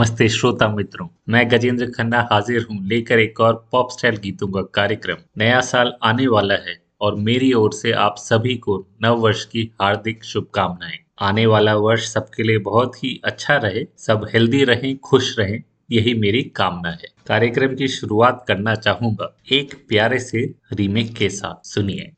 नमस्ते श्रोता मित्रों, मैं गजेंद्र खन्ना हाजिर हूँ लेकर एक और पॉप स्टाइल गीतों का कार्यक्रम। नया साल आने वाला है और मेरी ओर से आप सभी को नव वर्ष की हार्दिक शुभकामनाएँ। आने वाला वर्ष सबके लिए बहुत ही अच्छा रहे, सब हेल्दी रहें, खुश रहें, यही मेरी कामना है। कार्यक्रम की शुरुआत करना चाहूँगा एक प्यारे से रीमेक के साथ। सुनिए।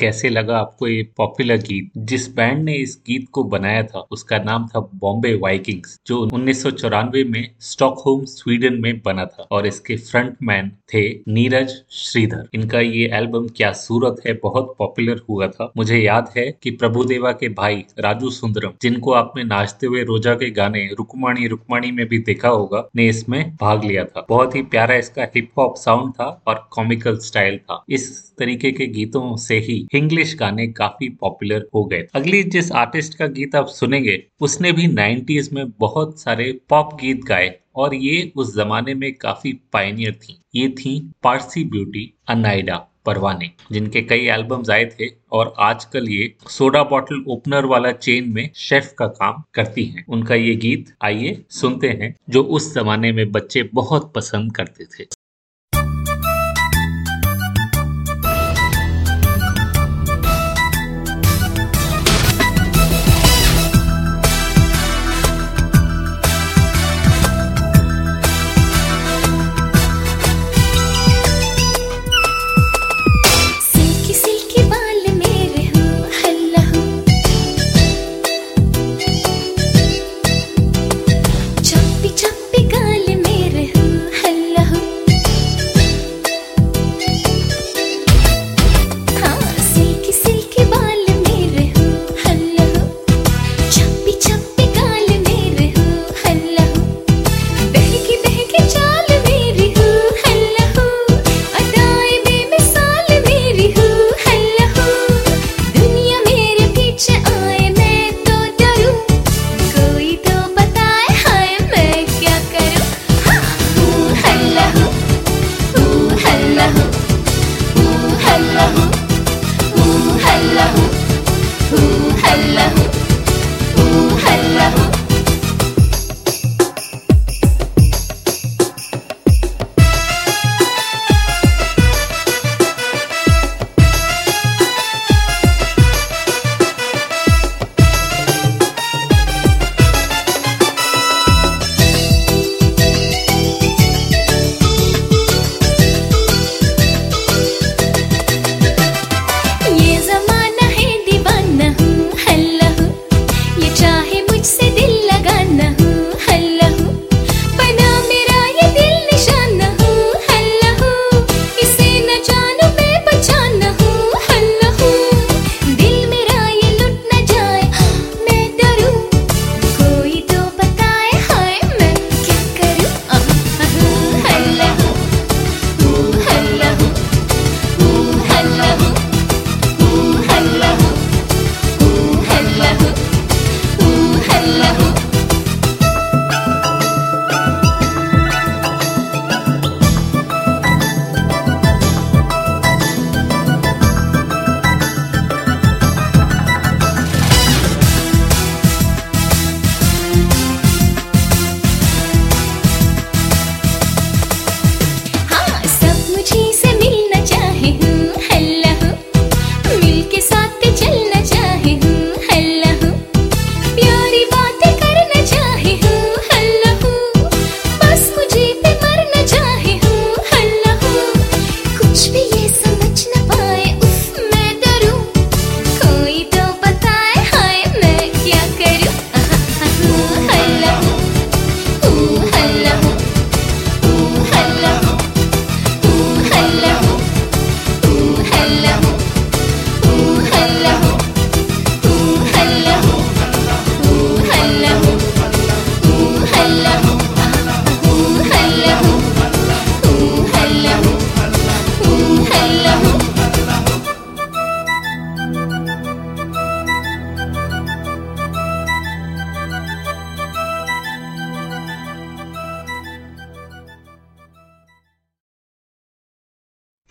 कैसे लगा आपको ये पॉपुलर गीत? जिस बैंड ने इस गीत को बनाया था, उसका नाम था बॉम्बे वाइकिंग्स जो उन्नीस सौ चौरानवे में स्टॉकहोम स्वीडन में बना था और इसके फ्रंटमैन थे नीरज श्रीधर इनका ये एल्बम क्या सूरत है, बहुत पॉपुलर हुआ था। मुझे याद है कि प्रभुदेवा के भाई राजू सुंदरम, जिनको आपने नाचते हुए रोजा के गाने रुकमाणी रुकमाणी में भी देखा होगा, ने इसमें भाग लिया था। बहुत ही प्यारा इसका हिप हॉप साउंड था और कॉमिकल स्टाइल था। इस तरीके के गीतों से ही इंग्लिश गाने काफ़ी पॉपुलर हो गए अगली जिस आर्टिस्ट का गीत आप सुनेंगे, उसने भी 90s में बहुत सारे पॉप गीत गाए और ये उस जमाने में काफ़ी पायनियर थी। ये थी पारसी ब्यूटी अनाइडा परवाने जिनके कई एल्बम्स आए थे और आजकल ये सोडा बॉटल ओपनर वाला चेन में शेफ का काम करती हैं। उनका ये गीत आइए सुनते हैं, जो उस जमाने में बच्चे बहुत पसंद करते थे।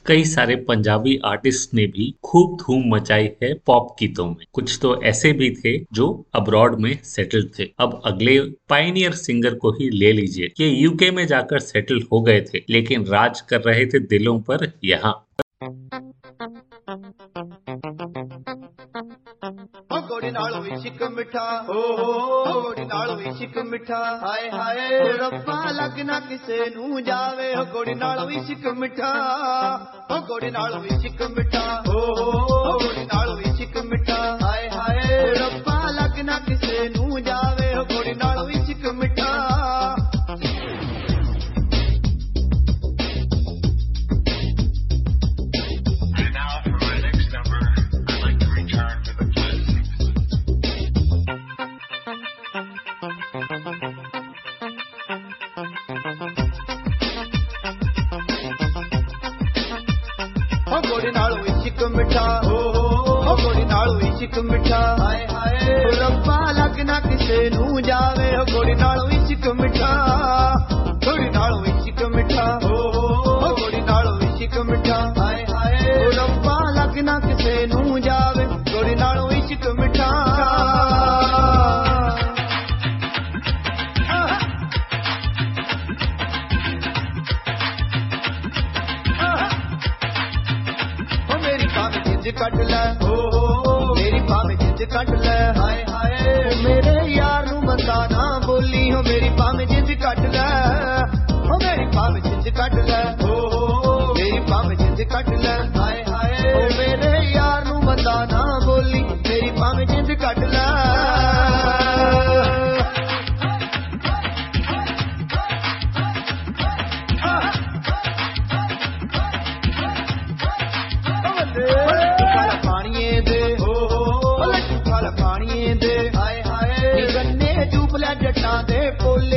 कई सारे पंजाबी आर्टिस्ट ने भी खूब धूम मचाई है पॉप गीतों में। कुछ तो ऐसे भी थे जो अब्रॉड में सेटल थे। अब अगले पाइनियर सिंगर को ही ले लीजिए ये यूके में जाकर सेटल हो गए थे, लेकिन राज कर रहे थे दिलों पर यहाँ। ਨਾਲ ਵੀ ਸ਼ਿਕ ਮਿੱਠਾ ਓ ਹੋ ਘੋੜੀ ਨਾਲ ਵੀ ਸ਼ਿਕ ਮਿੱਠਾ। ਹਾਏ ਹਾਏ, ਰੱਬਾ ਲੱਗ ਨਾ ਕਿਸੇ ਨੂੰ ਜਾਵੇ ਹੋ ਘੋੜੀ ਨਾਲ ਵੀ ਸ਼ਿਕ ਮਿੱਠਾ। ਹੋ ਘੋੜੀ ਨਾਲ ਵੀ ਸ਼ਿਕ ਮਿੱਠਾ ਓ ਹੋ ਘੋੜੀ ਨਾਲ ਵੀ ਸ਼ਿਕ ਮਿੱਠਾ। ਹਾਏ ਹਾਏ, ਰੱਬਾ ਲੱਗ ਨਾ ਕਿਸੇ ਨੂੰ ਜਾਵੇ ਹੋ ਘੋੜੀ ਨਾਲ ਮਿੱਠਾ। ਓ ਗੋੜੀ ਨਾਲੋਂ ਇਸ਼ਕ ਮਿੱਠਾ। ਹਾਏ ਹਾਏ ਰੱਬਾ ਲੱਗਣਾ ਕਿਸੇ ਨੂੰ ਜਾਵੇ। ਓ ਗੋੜੀ ਨਾਲੋਂ ਇਸ਼ਕ ਮਿੱਠਾ। ਗੋੜੀ ਨਾਲੋਂ ਇਸ਼ਕ ਮਿੱਠਾ। ਓ ਗੋੜੀ ਨਾਲੋਂ ਇਸ਼ਕ ਮਿੱਠਾ। ਹਾਏ ਹਾਏ ਰੱਬਾ ਲੱਗਣਾ ਕਿਸੇ ਨੂੰ ਜਾਵੇ। ਗੋੜੀ ਨਾਲੋਂ ਇਸ਼ਕ ਮਿੱਠਾ। ਕੱਢ ਲੈ। ਓ ਹੋ ਮੇਰੀ ਭਾਵੇਂ ਜਿੰਦ ਕੱਢ ਲੈ। दीवाने बोले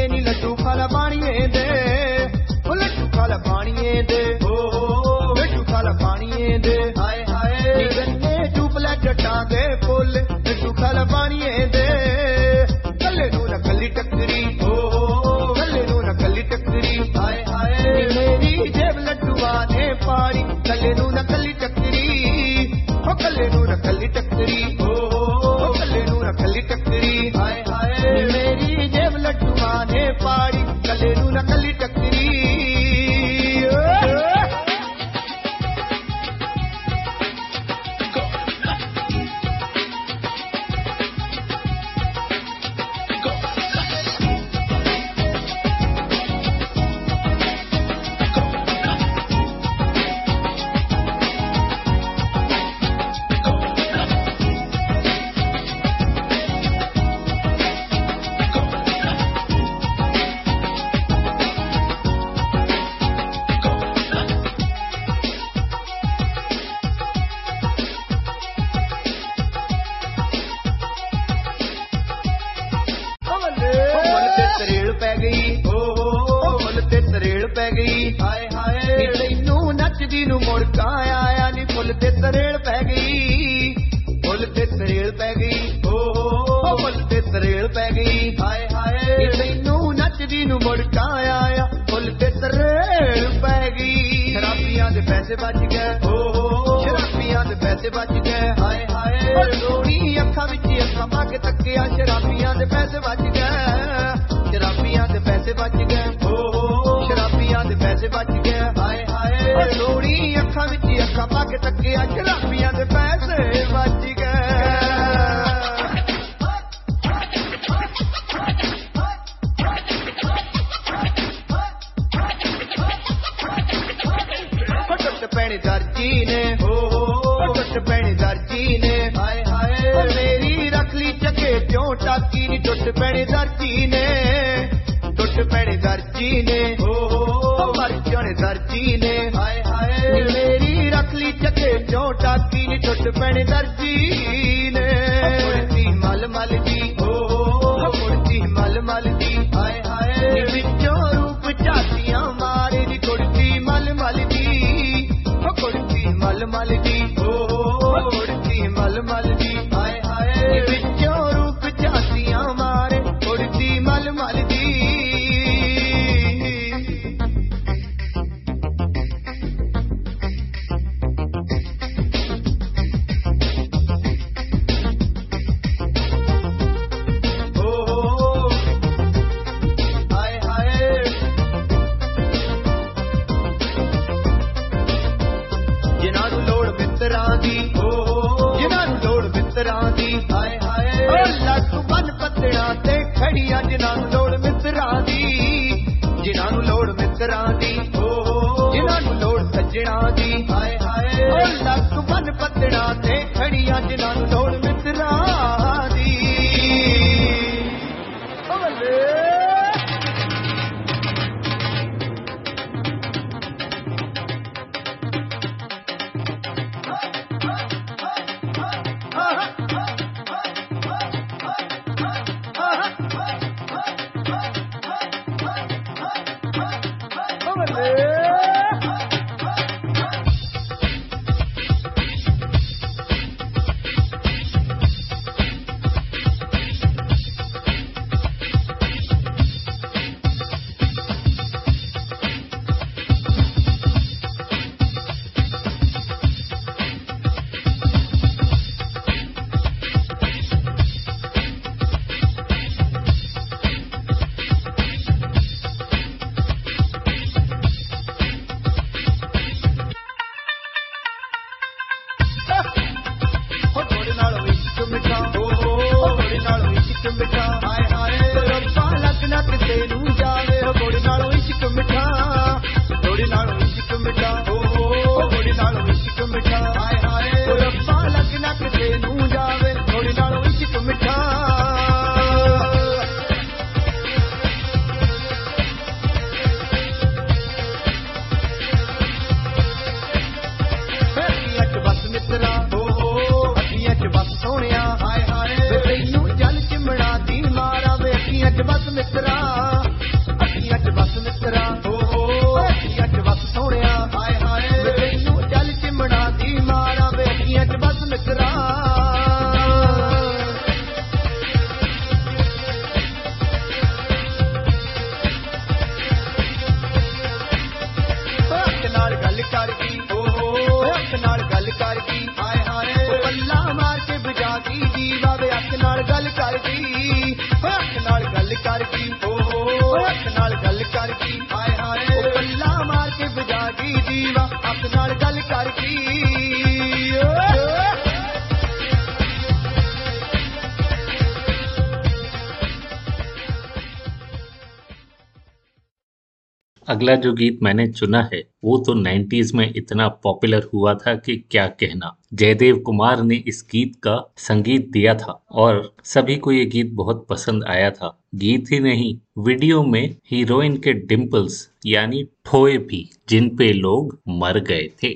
अगला जो गीत मैंने चुना है, वो तो 90s में इतना पॉपुलर हुआ था कि क्या कहना। जयदेव कुमार ने इस गीत का संगीत दिया था और सभी को ये गीत बहुत पसंद आया था। गीत ही नहीं, वीडियो में हीरोइन के डिम्पल्स यानी ठोए भी, जिन पे लोग मर गए थे।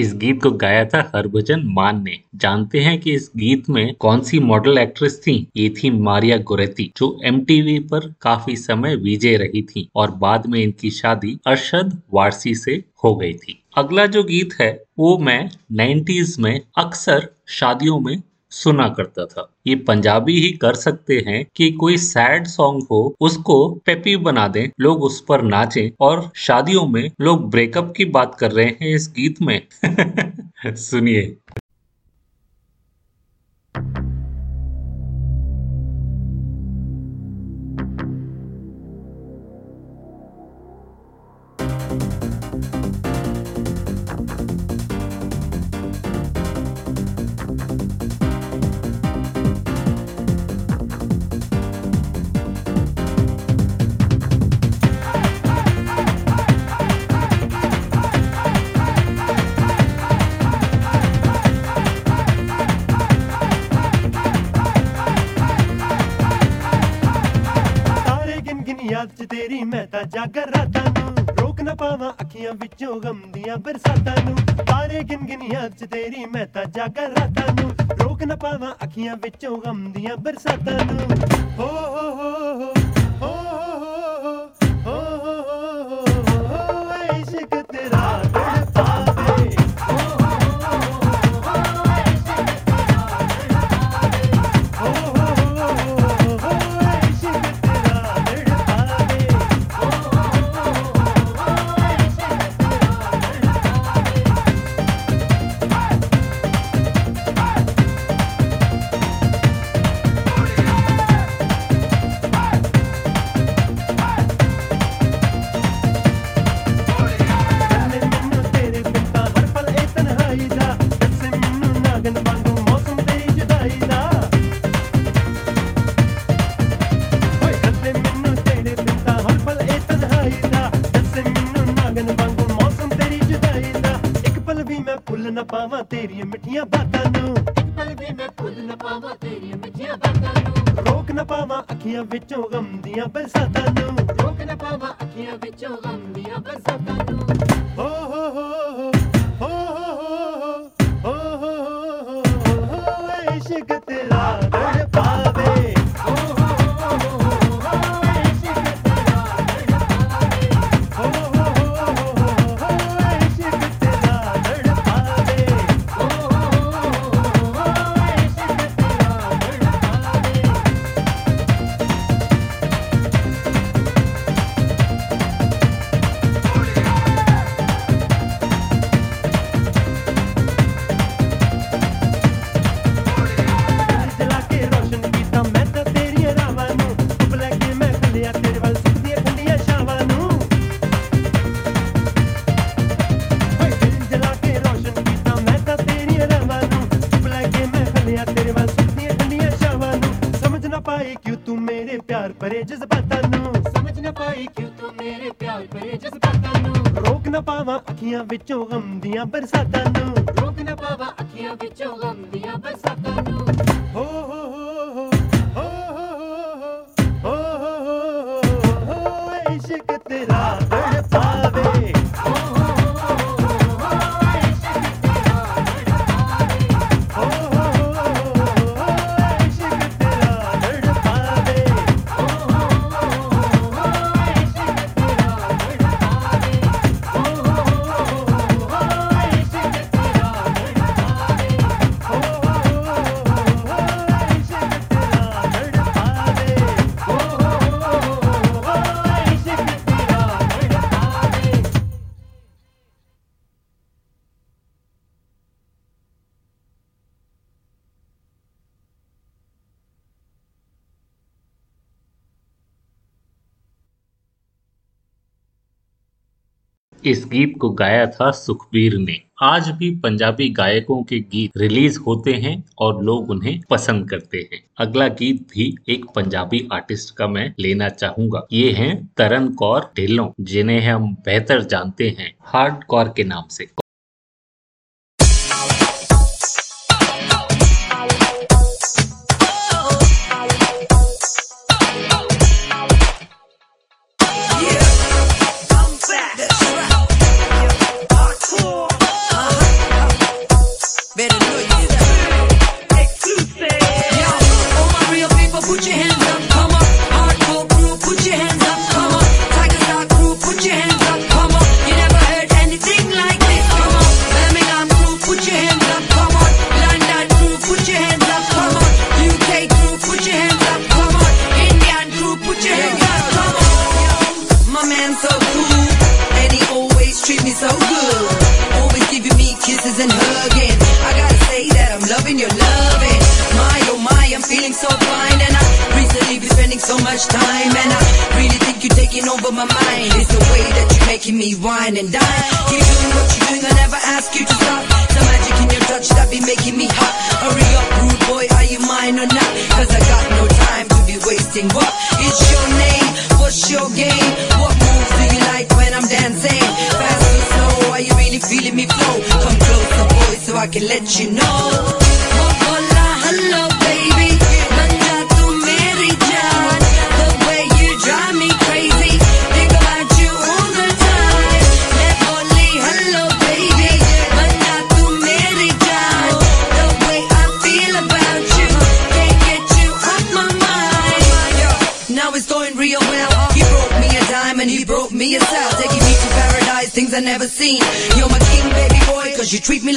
इस गीत को गाया था हरभजन मान ने। जानते हैं कि इस गीत में कौन सी मॉडल एक्ट्रेस थी? ये थी मारिया गोरेती, जो एम पर काफ़ी समय विजय रही थी और बाद में इनकी शादी अरशद वारसी से हो गई थी। अगला जो गीत है, वो मैं 90s में अक्सर शादियों में सुना करता था। ये पंजाबी ही कर सकते हैं कि कोई सैड सॉन्ग हो, उसको पेपी बना दें, लोग उस पर नाचें और शादियों में लोग ब्रेकअप की बात कर रहे हैं इस गीत में। सुनिए। ਤਾਂ ਜਾਗਰ ਰਾਤਾਂ ਨੂੰ ਰੋਕ ਨਾ ਪਾਵਾਂ ਅੱਖੀਆਂ ਵਿੱਚੋਂ ਗਮ ਦੀਆਂ ਬਰਸਾਤਾਂ ਨੂੰ। ਤਾਰੇ ਗਿਣ ਗਿਣ ਚ ਤੇਰੀ ਮੈਂ ਤਾਂ ਜਾਗਰ ਰਾਤਾਂ ਨੂੰ ਰੋਕ ਨਾ ਪਾਵਾਂ ਅੱਖੀਆਂ ਵਿੱਚੋਂ ਗਮ ਦੀਆਂ ਬਰਸਾਤਾਂ ਨੂੰ। ਹੋ ਹੋ ਹੋ। ਵਿੱਚੋਂ ਮੇਰੇ ਜਜ਼ਬਾਤਾਂ ਨੂੰ ਸਮਝ ਨਾ ਪਾਈ ਕਿਉਂ ਤੂੰ ਮੇਰੇ ਪਿਆਰ ਭਰੇ ਜਜ਼ਬਾਤਾਂ ਨੂੰ? ਰੋਕ ਨਾ ਪਾਵਾਂ ਅੱਖੀਆਂ ਵਿੱਚੋਂ ਗਮ ਦੀਆਂ ਬਰਸਾਤਾਂ ਨੂੰ। ਰੋਕ ਨਾ ਪਾਵਾਂ ਅੱਖੀਆਂ ਵਿੱਚੋਂ ਗਮ ਦੀਆਂ ਬਰਸਾਤਾਂ ਨੂੰ। इस गीत को गाया था सुखबीर ने। आज भी पंजाबी गायकों के गीत रिलीज़ होते हैं और लोग उन्हें पसंद करते हैं। अगला गीत भी एक पंजाबी आर्टिस्ट का मैं लेना चाहूँगा। ये हैं तरन कौर ढिलो जिन्हें हम बेहतर जानते हैं हार्ड कौर के नाम से।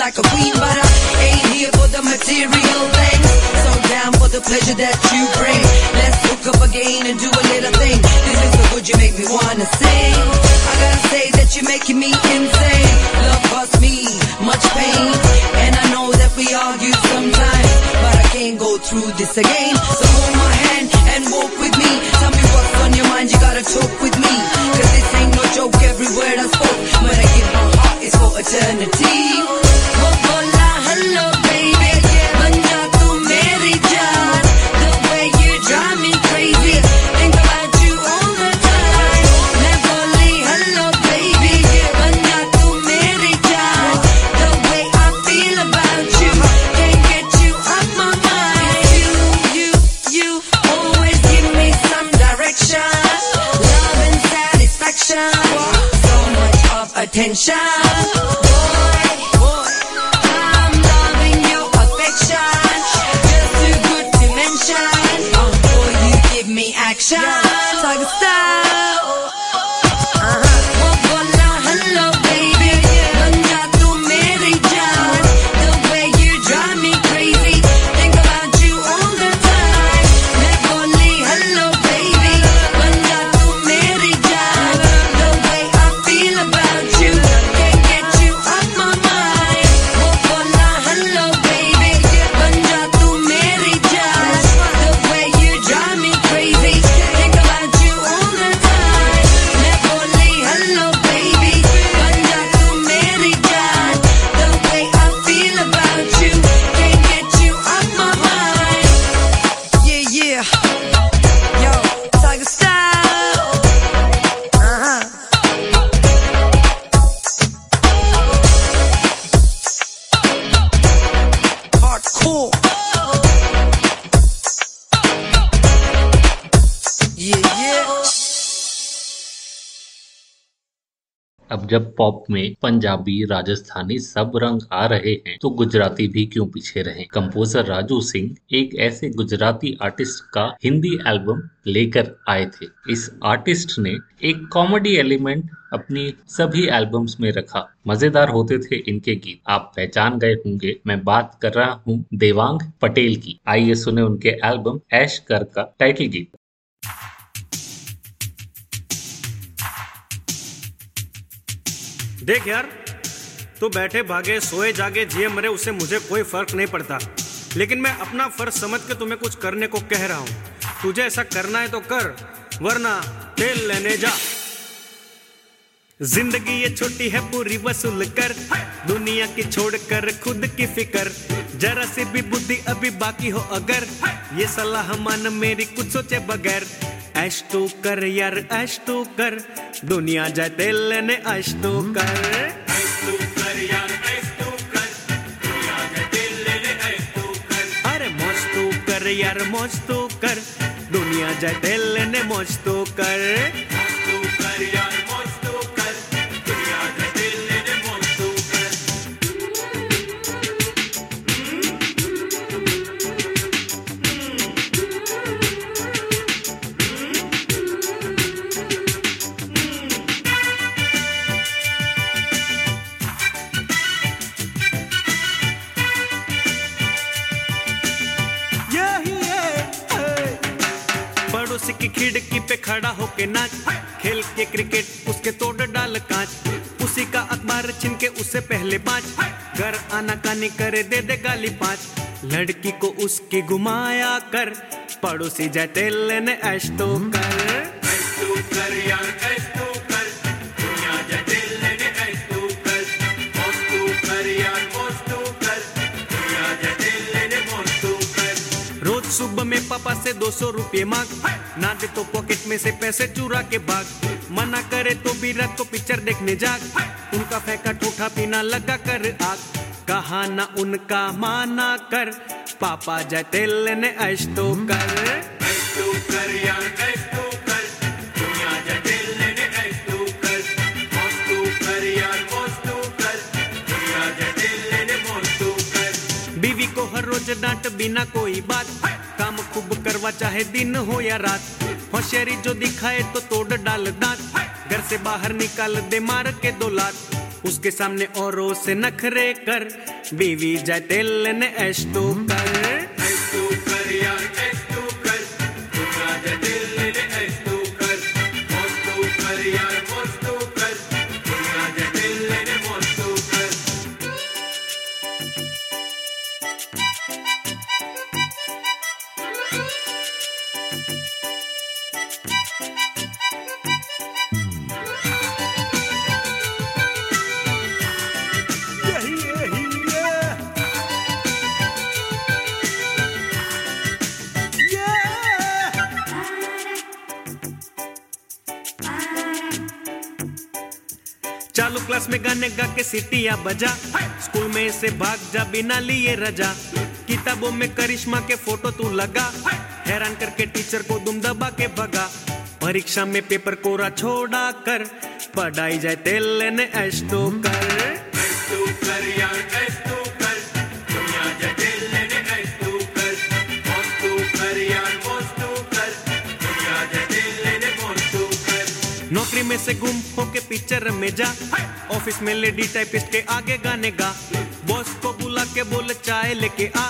Like a queen. But I ain't here for the material things. So down for the pleasure that you bring. Let's hook up again and do a little thing. This is so good, you make me wanna sing. I gotta say that you're making me insane. Love costs me much pain. And I know that we argue sometimes. But I can't go through this again. So hold my hand and walk with me. Tell me what's on your mind, you gotta talk with me. Cause this ain't no joke, every word I spoke. When I give my heart, it's for eternity. and shine. जब pop में पंजाबी, राजस्थानी सब रंग आ रहे हैं तो गुजराती भी क्यों पीछे रहे? कंपोजर राजू सिंह एक ऐसे गुजराती आर्टिस्ट का हिंदी एल्बम लेकर आए थे। इस आर्टिस्ट ने एक कॉमेडी एलिमेंट अपनी सभी एल्बम्स में रखा। मज़ेदार होते थे इनके गीत। आप पहचान गए होंगे, मैं बात कर रहा हूँ देवांग पटेल की। आइए सुने उनके एल्बम ऐश कर का टाइटल गीत। देख यार, तू बैठे भागे, सोए जागे, जिए मरे, उससे मुझे कोई फ़र्क नहीं पड़ता। लेकिन मैं अपना फ़र्ज़ समझ के तुम्हें कुछ करने को कह रहा हूँ। तुझे ऐसा करना है तो कर, वरना तेल लेने जा। ज़िंदगी ये छोटी है, पूरी वसूल कर। दुनिया की छोड़ कर खुद की फिकर। जरा सी भी बुद्धि अभी बाकी हो अगर। ये सलाह मान मेरी कुछ सोचे बगैर। ऐश तो कर यार, ऐश तो कर। दुनिया जाए तेल लेने ऐश तो कर। अरे मौज कर यार, मौज कर। दुनिया जाए तेल लेने मौज तू कर। यार यही पे खड़ा होके नाच। खेल के क्रिकेट, उसके तोड़ डाल कांच। उसी का अखबार छिन के उससे पहले पाँच घर आना कानी करे, दे दे गाली पाँच। लड़की को उसकी घुमाया कर। पड़ोसी जैते लेने ऐश तो कर। ऐश तो कर यार, ऐश में पापा से दो सौ रुपये मांग। ना दे तो पॉकेट में से पैसे चुरा के भाग। मना करे तो भी रात को पिक्चर देखने जाग। उनका फेंका ठूठा पीना लगा कर आग। कहा ना उनका माना कर। पापा जाए तेल लेने ऐश तो कर। ऐश तू कर यार ऐश तू कर। दुनिया जाए दिल लेने ऐश तू कर। मौज तू कर यार मौज तू कर। दुनिया जाए दिल लेने मौज तू कर। बीवी को हर रोज डांट बिना कोई बात। काम खूब करवा, चाहे दिन हो या रात। होशियारी जो दिखाए तो तोड़ डाल दांत। घर से बाहर निकाल दे, मार के दो लात। उसके सामने औरों से नखरे कर। बीवी जाए तेल ने ऐश तो कर। सीटियाँ बजा। स्कूल में से भाग जा बिना लिए रजा। किताबों में करिश्मा के फ़ोटो तू लगा। हैरान करके टीचर को दुम दबा के भगा। परीक्षा में पेपर कोरा छोड़ा कर। पढ़ाई जाए तेल लेने ऐश तो कर। ऐश तू कर यार ऐश में से गुम होके पिक्चर में जा। ऑफ़िस में लेडी टाइपिस्ट के आगे गाने गा। बॉस को बुला के बोल चाय लेके आ।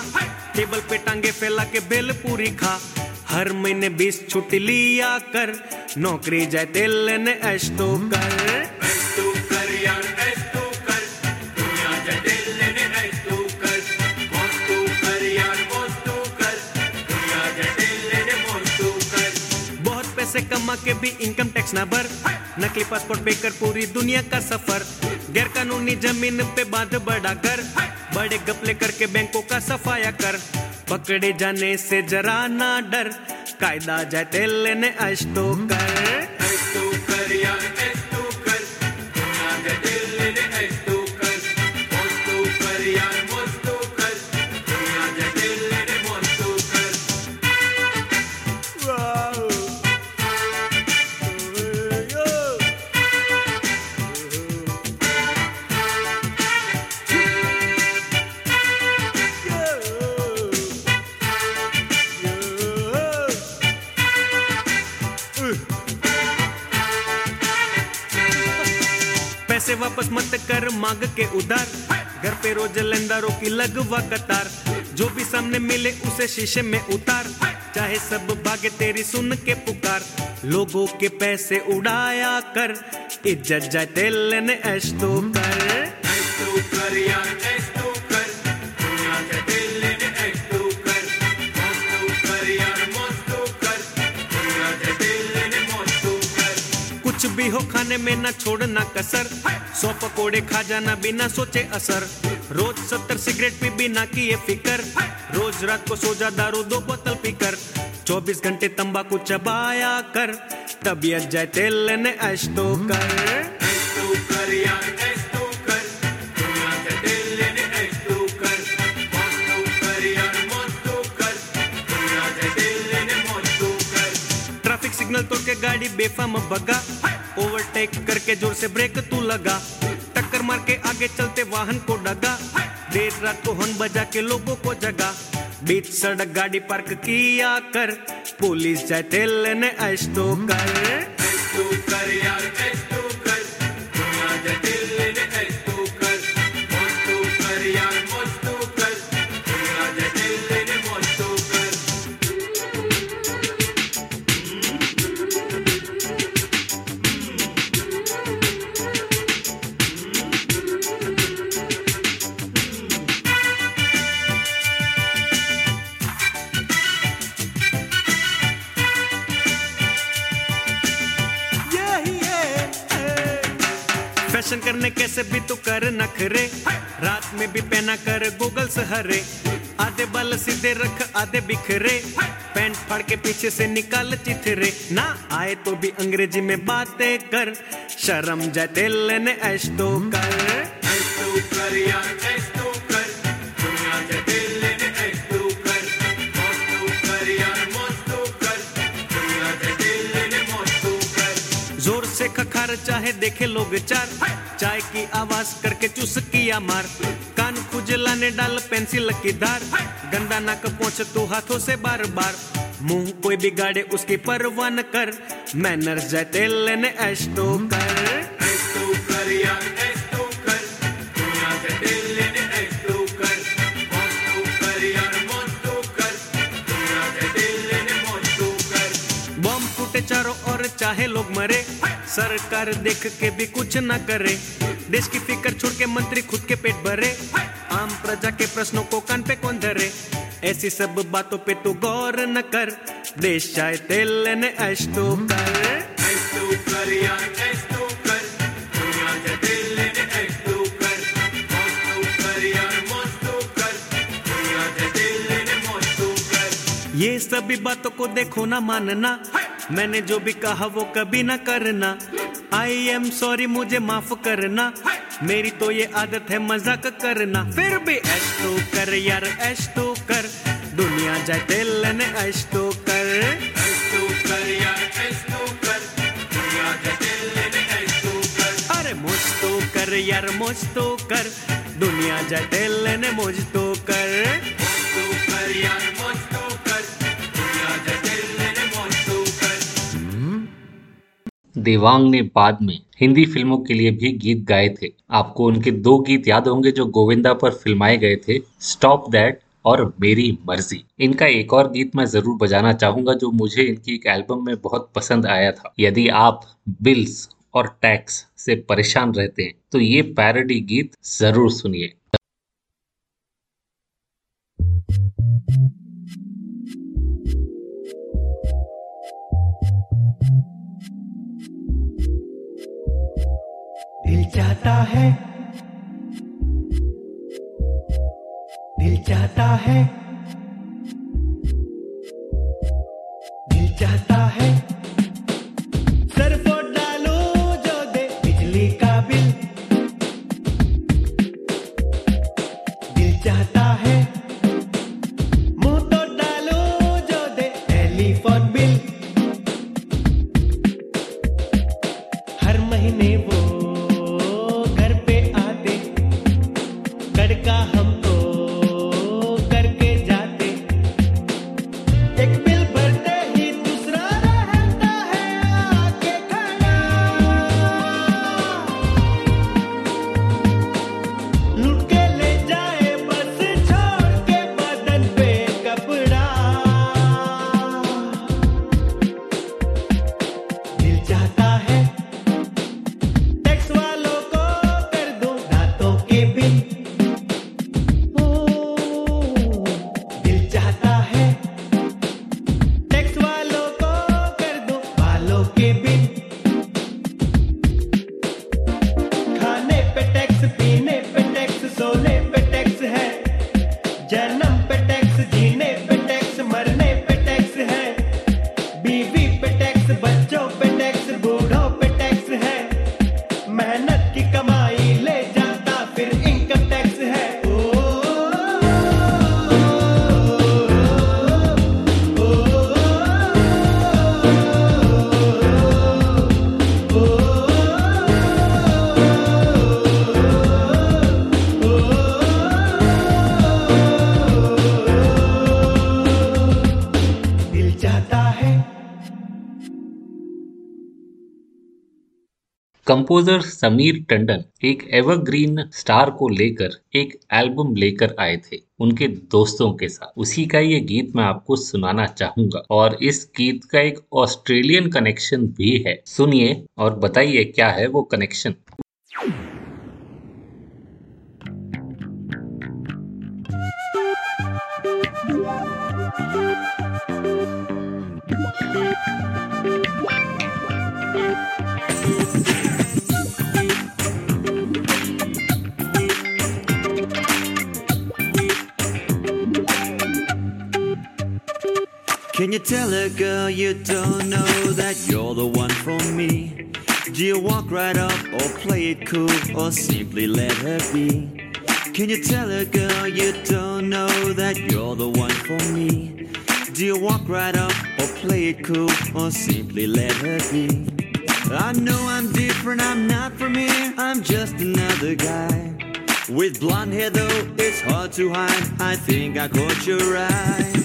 टेबल पे टांगे फैला के बेल पूरी खा। हर महीने बीस छुट्टी लिया कर। नौकरी जाए तेल लेने, ऐश तो कर। कमा के भी इनकम टैक्स ना भर। नकली पासपोर्ट पे कर पूरी दुनिया का सफ़र। गैर कानूनी ज़मीन पे बाँध बड़ा कर। बड़े गपले करके बैंकों का सफाया कर। पकड़े जाने से जरा ना डर। कायदा जाए लेने अश तो कर। मांग के उधार। घर पे रोज लेंदारों की लगवा कतार। जो भी सामने मिले उसे शीशे में उतार। चाहे सब भागे तेरी सुन के पुकार। लोगों के पैसे उड़ाया कर। इज़्ज़त जाए तेल लेने ऐश तो कर। ऐश तो कर यार भी हो खाने में ना छोड़ना कसर। सौ पकोड़े खा जाना बिना सोचे असर। रोज सत्तर सिगरेट पी बिना किए फिकर। रोज रात को सो जा दारू दो बोतल पीकर। चौबीस घंटे तंबाकू चबाया कर। तबीयत जाए तेल लेने ऐश तो कर। ऐश तू कर यार ऐश तू कर। दुनिया जाए दिल लेने ऐश तू कर। मौज तू कर यार मौज तू कर। दुनिया जाए दिल लेने मौज तू कर। ट्रैफ़िक सिग्नल तोड़ के गाड़ी बेफाम भगा ओवरटेक करके ज़ोर से ब्रेक तू लगा। टक्कर मार के आगे चलते वाहन को डगा। देर रात को हन बजा के लोगों को जगा। बीच सड़क गाड़ी पार्क किया कर। पुलिस जाए तेल लेने ऐश तो कर। ऐश तू कर यार, ऐश तू कर। जाए हरे। आधे बाल सीधे रख आधे बिखरे। पैंट फाड़ के पीछे से निकाल चिथरे। ना आए तो भी अंग्रेज़ी में बातें कर। शर्म जाए तेल लेने ऐश तो कर। ऐश तो कर यार ऐश तो कर। दुनिया जाए तेल लेने ऐश तो कर। मौज तो कर यार मौज तो कर। दुनिया जाए तेल लेने मौज तो कर। ज़ोर से खखार चाहे देखे लोग चार। चाय की आवाज़ करके चुस किया मार। खुजलाने डाल पेंसिल की धार। गंदा नाक पहुँच तो हाथों से बार बार। मुँह कोई बिगाड़े उसकी परवाह न कर। मैनर जाए तेल लेने ऐश तो कर। ऐश तो कर यार ओर चाहे लोग मरे, सरकार देख के भी कुछ न करे। देश की फ़िक्र छोड़ के मंत्री खुद के पेट भरे। आम प्रजा के प्रश्नों को कान पे कौन धरे? ऐसी सब बातों पे तू गौर न कर। देश चाहे तेल लेने ऐश तो कर। कर कर ये सभी बातों को देखो ना मानना। मैंने जो भी कहा वो कभी ना करना। आई एम सॉरी मुझे माफ़ करना। मेरी तो ये आदत है मज़ाक करना। फिर भी ऐश तो कर यार ऐश तो कर। दुनिया जाए तेल लेने ऐश तो कर। ऐश तो कर यार ऐश तो कर। दुनिया जाए लेने ऐश तो कर। अरे मौज तो कर यार मौज तो कर। दुनिया जाए तेल लेने मौज तो कर। मौज तो कर यार। देवांग ने बाद में हिंदी फ़िल्मों के लिए भी गीत गाए थे। आपको उनके दो गीत याद होंगे जो गोविंदा पर फिल्माए गए थे स्टॉप दैट और मेरी मर्ज़ी। इनका एक और गीत मैं ज़रूर बजाना चाहूँगा जो मुझे इनकी एक एल्बम में बहुत पसंद आया था। यदि आप बिल्स और टैक्स से परेशान रहते हैं तो ये पैरडी गीत ज़रूर सुनिए। दिल चाहता है। दिल चाहता है। दिल चाहता है। कंपोजर समीर टंडन एक एवरग्रीन स्टार को लेकर एक एल्बम लेकर आए थे, उनके दोस्तों के साथ। उसी का ये गीत मैं आपको सुनाना चाहूँगा। और इस गीत का एक ऑस्ट्रेलियन कनेक्शन भी है। सुनिए और बताइए क्या है वो connection you tell a girl you don't know that you're the one for me? Do you walk right up or play it cool or simply let her be? Can you tell a girl you don't know that you're the one for me? Do you walk right up or play it cool or simply let her be? I know I'm different, I'm not from here, I'm just another guy. With blonde hair though, it's hard to hide. I think I caught your eye.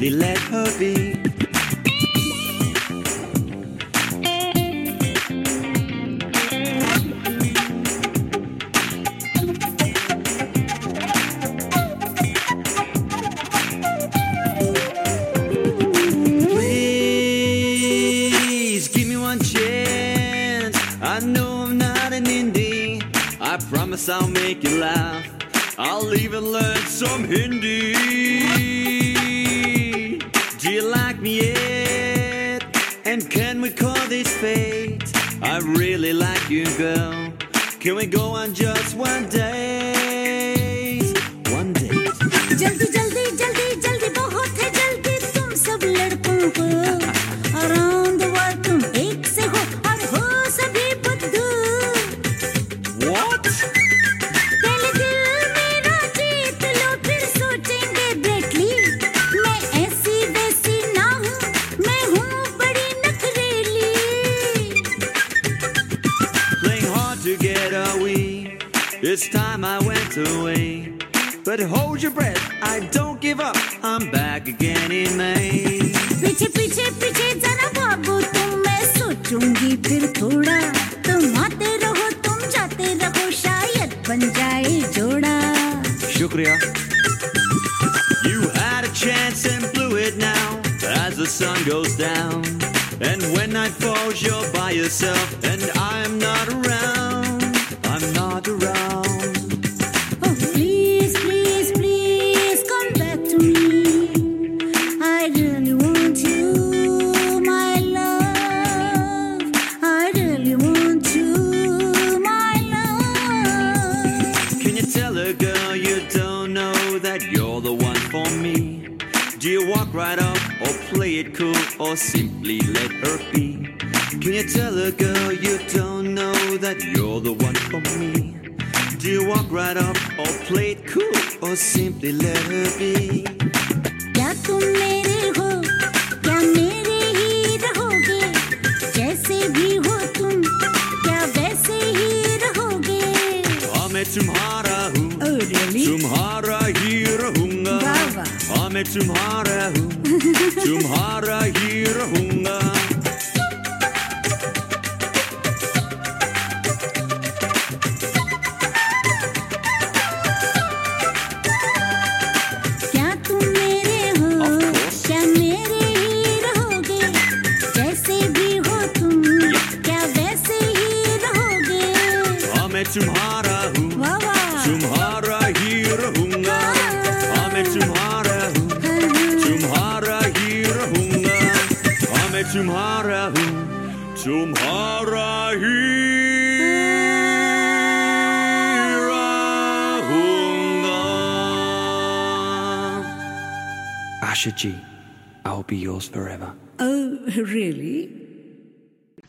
They let her be. You had a chance and blew it now as the sun goes down. And when night falls, you're by yourself. Elleri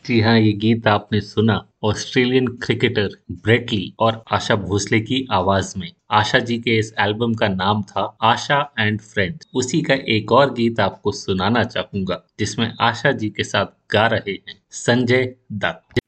जी हाँ ये गीत आपने सुना। Australian cricketer Brett Lee और आशा भोसले की आवाज़ में। आशा जी के इस एल्बम का नाम था आशा एंड फ्रेंड। उसी का एक और गीत आपको सुनाना चाहूँगा, जिसमें आशा जी के साथ गा रहे हैं संजय दत्त।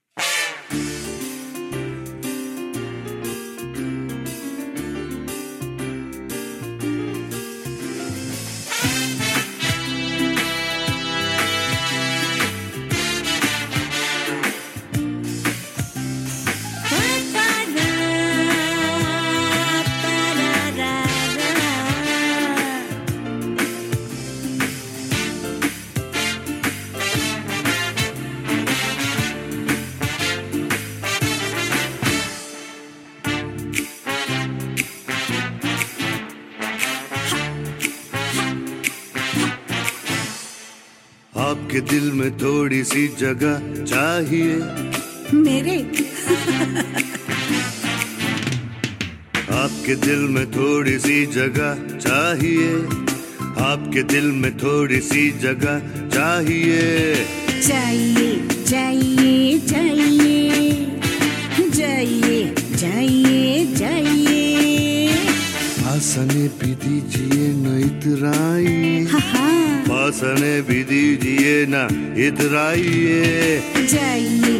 जगह चाहिए। मेरे? आपके दिल में थोड़ी सी जगह चाहिए। आपके दिल में थोड़ी सी जगह चाहिए। चाहिए चाहिए चाहिए। जाइए जाइए जाइए आसने भी दीजिए न इतराइए दर्शन भी दीजिए ना इधर आइए जाइए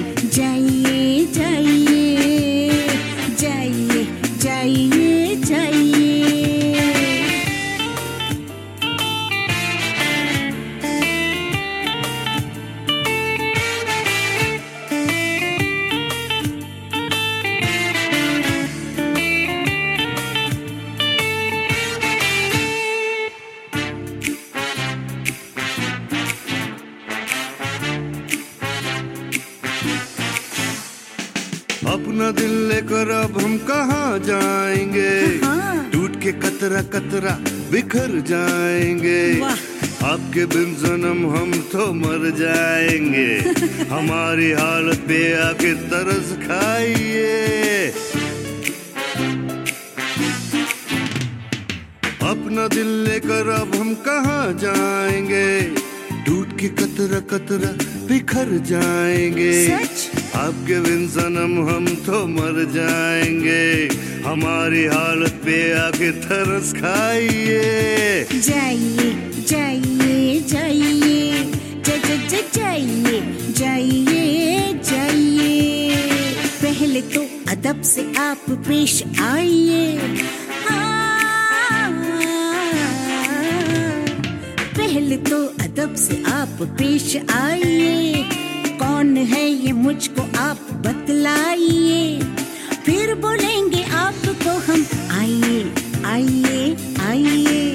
कतरा बिखर जाएँगे। आपके बिन जन्म हम तो मर जाएँगे। हमारी हालत पे आके तरस खाइए। अपना दिल लेकर अब हम कहाँ जाएँगे? टूट के कतरा कतरा बिखर जाएँगे। सच? आपके बिन सनम हम तो मर जाएँगे। हमारी हालत पे आके तरस खाइए। जाइए जाइए जाइए जाइए जाइए जाइए। पहले तो अदब से आप पेश आइए। हाँ। पहले तो अदब से आप पेश आइए। कौन है ये मुझको आप बतलाइए? फिर आपको हम। आइए आइए आइए।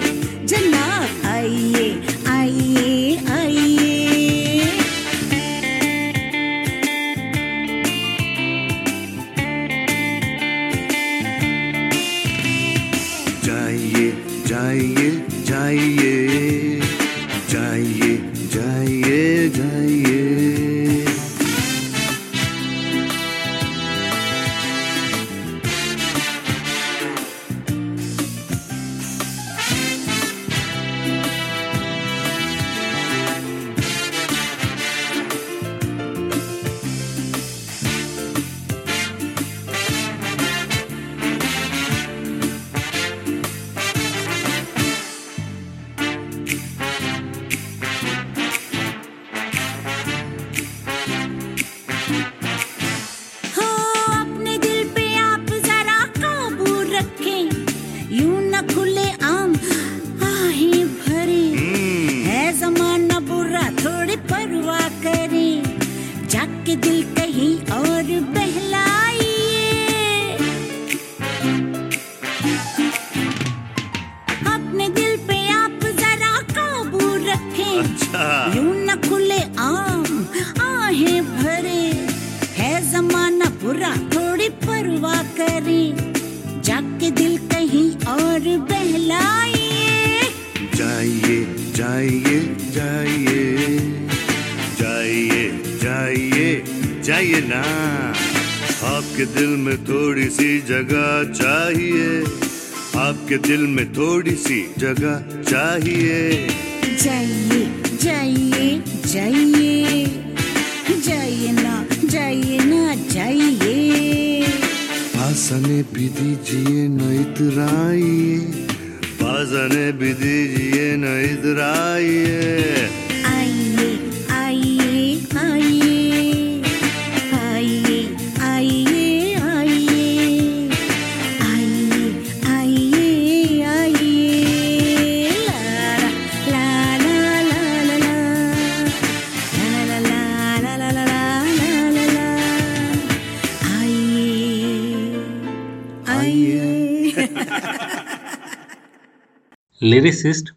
आपके दिल में थोड़ी सी जगह चाहिए।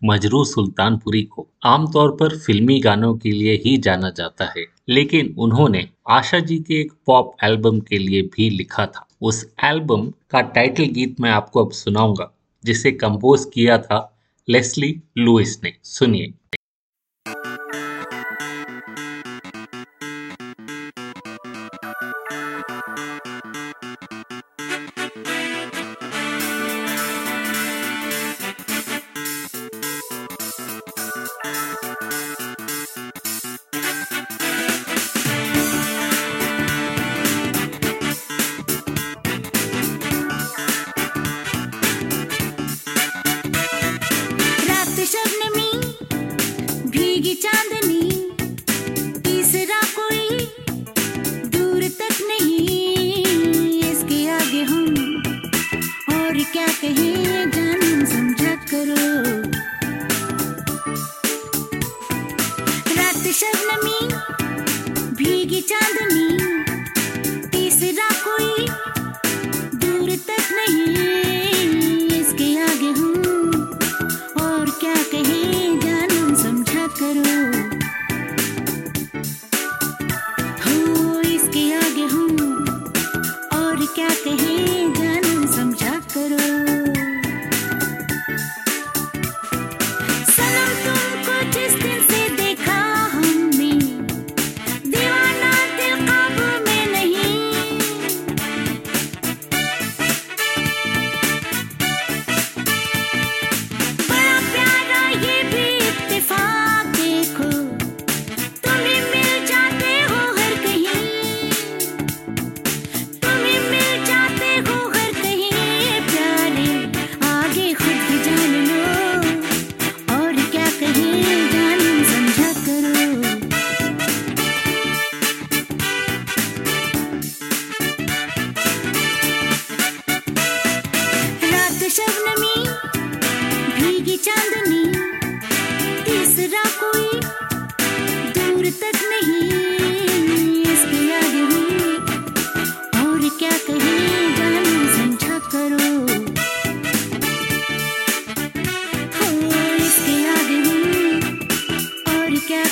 मजरू सुल्तानपुरी को आमतौर पर फिल्मी गानों के लिए ही जाना जाता है, लेकिन उन्होंने आशा जी के एक पॉप एल्बम के लिए भी लिखा था। उस एल्बम का टाइटल गीत मैं आपको अब सुनाऊँगा, जिसे कंपोज किया था लेस्ली लुइस ने। सुनिए।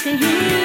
take a hint.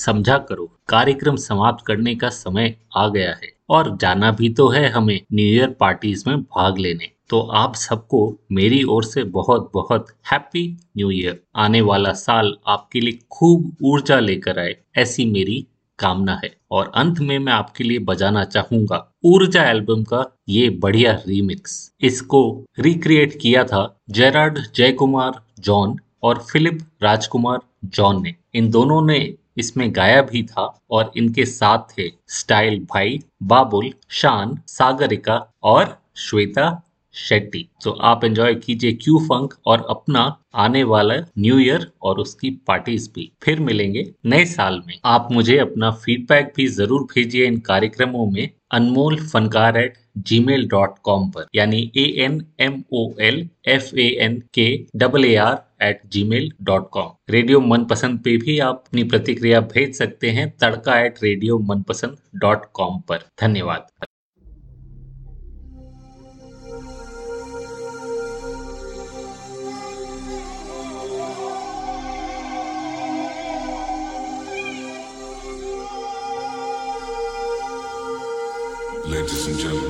समझा करो। कार्यक्रम समाप्त करने का समय आ गया है और जाना भी तो है हमें न्यू ईयर पार्टीज़ में भाग लेने। तो आप सबको मेरी ओर से बहुत बहुत हैप्पी न्यू ईयर आने वाला साल आपके लिए खूब ऊर्जा लेकर आए, ऐसी मेरी कामना है। और अंत में मैं आपके लिए बजाना चाहूँगा, ऊर्जा एल्बम का ये बढ़िया रीमिक्स इसको रिक्रिएट किया था जेरार्ड जयकुमार जॉन और फिलिप राजकुमार जॉन ने। इन दोनों ने इसमें गाया भी था और इनके साथ थे स्टाइल भाई, बाबुल, शान, सागरिका और श्वेता शेट्टी। तो आप एंजॉय कीजिए क्यू फंक और अपना आने वाला न्यू ईयर और उसकी पार्टीज़ भी। फिर मिलेंगे नए साल में। आप मुझे अपना फीडबैक भी ज़रूर भेजिए इन कार्यक्रमों में। Anmol Fankaar at Gmail dot com पर। यानी A N M O L F A N K double A R at Gmail dot com radio Manpasand पे भी आप अपनी प्रतिक्रिया भेज सकते हैं Tadka at radio Manpasand dot com पर। धन्यवाद। Ladies and gentlemen,